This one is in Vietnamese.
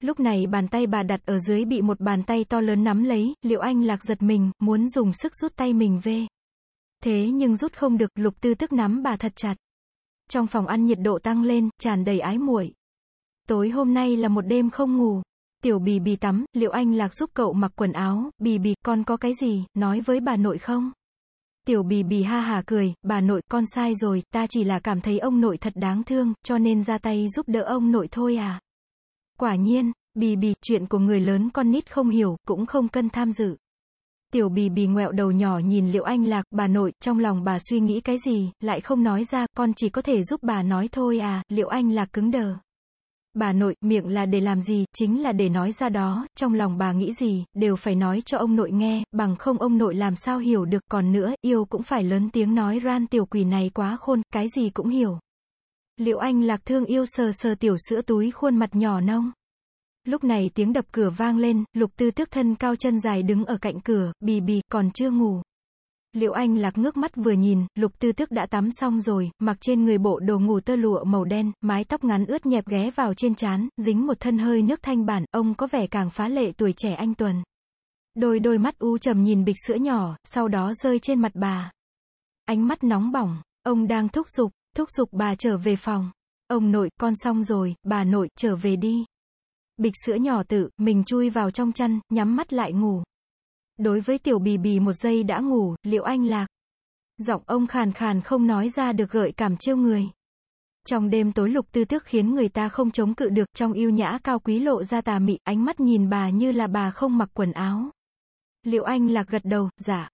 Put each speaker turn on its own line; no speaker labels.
Lúc này bàn tay bà đặt ở dưới bị một bàn tay to lớn nắm lấy, liệu anh lạc giật mình, muốn dùng sức rút tay mình về. Thế nhưng rút không được, lục tư tức nắm bà thật chặt. Trong phòng ăn nhiệt độ tăng lên, tràn đầy ái muội. Tối hôm nay là một đêm không ngủ. Tiểu bì bì tắm, liệu anh lạc giúp cậu mặc quần áo, bì bì, con có cái gì, nói với bà nội không? Tiểu bì bì ha hà cười, bà nội, con sai rồi, ta chỉ là cảm thấy ông nội thật đáng thương, cho nên ra tay giúp đỡ ông nội thôi à. Quả nhiên, bì bì, chuyện của người lớn con nít không hiểu, cũng không cân tham dự. Tiểu bì bì ngoẹo đầu nhỏ nhìn liệu anh lạc, bà nội, trong lòng bà suy nghĩ cái gì, lại không nói ra, con chỉ có thể giúp bà nói thôi à, liệu anh lạc cứng đờ. Bà nội, miệng là để làm gì, chính là để nói ra đó, trong lòng bà nghĩ gì, đều phải nói cho ông nội nghe, bằng không ông nội làm sao hiểu được, còn nữa, yêu cũng phải lớn tiếng nói ran tiểu quỷ này quá khôn, cái gì cũng hiểu. Liệu anh lạc thương yêu sờ sờ tiểu sữa túi khuôn mặt nhỏ nông. Lúc này tiếng đập cửa vang lên, lục tư tước thân cao chân dài đứng ở cạnh cửa, bì bì, còn chưa ngủ. Liệu anh lạc ngước mắt vừa nhìn, lục tư tước đã tắm xong rồi, mặc trên người bộ đồ ngủ tơ lụa màu đen, mái tóc ngắn ướt nhẹp ghé vào trên trán, dính một thân hơi nước thanh bản, ông có vẻ càng phá lệ tuổi trẻ anh Tuần. Đôi đôi mắt u trầm nhìn bịch sữa nhỏ, sau đó rơi trên mặt bà. Ánh mắt nóng bỏng, ông đang thúc giục, thúc giục bà trở về phòng. Ông nội, con xong rồi, bà nội, trở về đi. Bịch sữa nhỏ tự, mình chui vào trong chăn, nhắm mắt lại ngủ. Đối với tiểu bì bì một giây đã ngủ, liệu anh lạc? Giọng ông khàn khàn không nói ra được gợi cảm trêu người. Trong đêm tối lục tư tước khiến người ta không chống cự được, trong yêu nhã cao quý lộ ra tà mị, ánh mắt nhìn bà như là bà không mặc quần áo. Liệu anh lạc gật đầu, giả